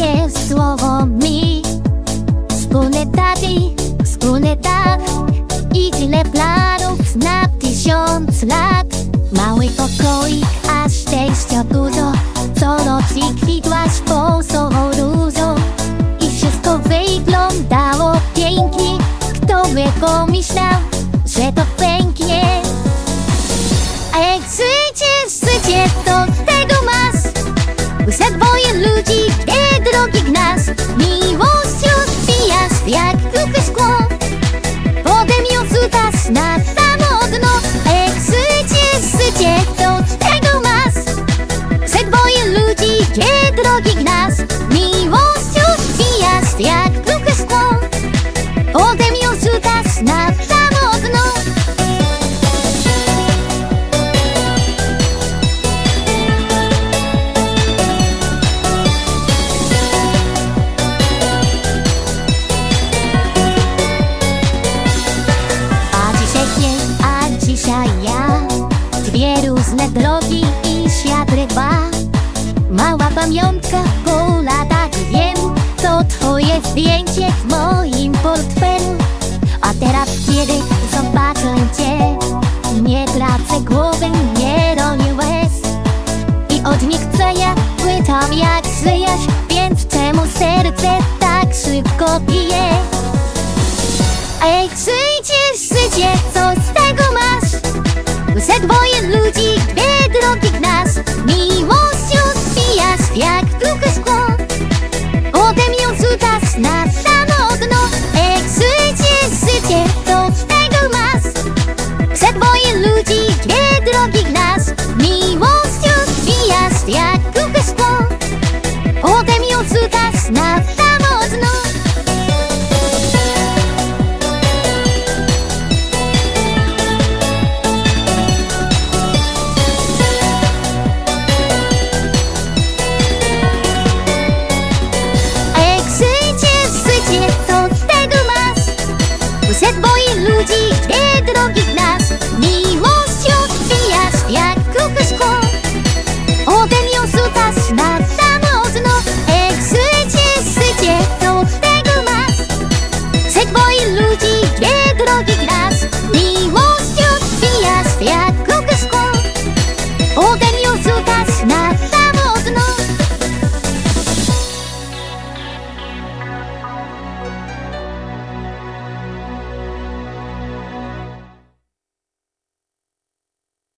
して takie wielkie słowo mi. Wspólny tati, wspólny dach I tyle planów na tysiąc lat. Mały pokoik, a szczęścia dużo. Co noc i kwitłaś posową różą I wszystko wyglądało pięknie. Kto by pomyślał, że to pęknie? A jak życie, życie, to えー、プロギナ Mała pamiątka po latach wiem To twoje zdjęcie w moim portfelu A teraz kiedy zobaczę cię Nie tracę głowy, nie ronię łez I od niechcenia pytam jak żyjesz Więc czemu serce tak szybko bije? A jak życie, co z tego masz? Ze dwoje ludzi,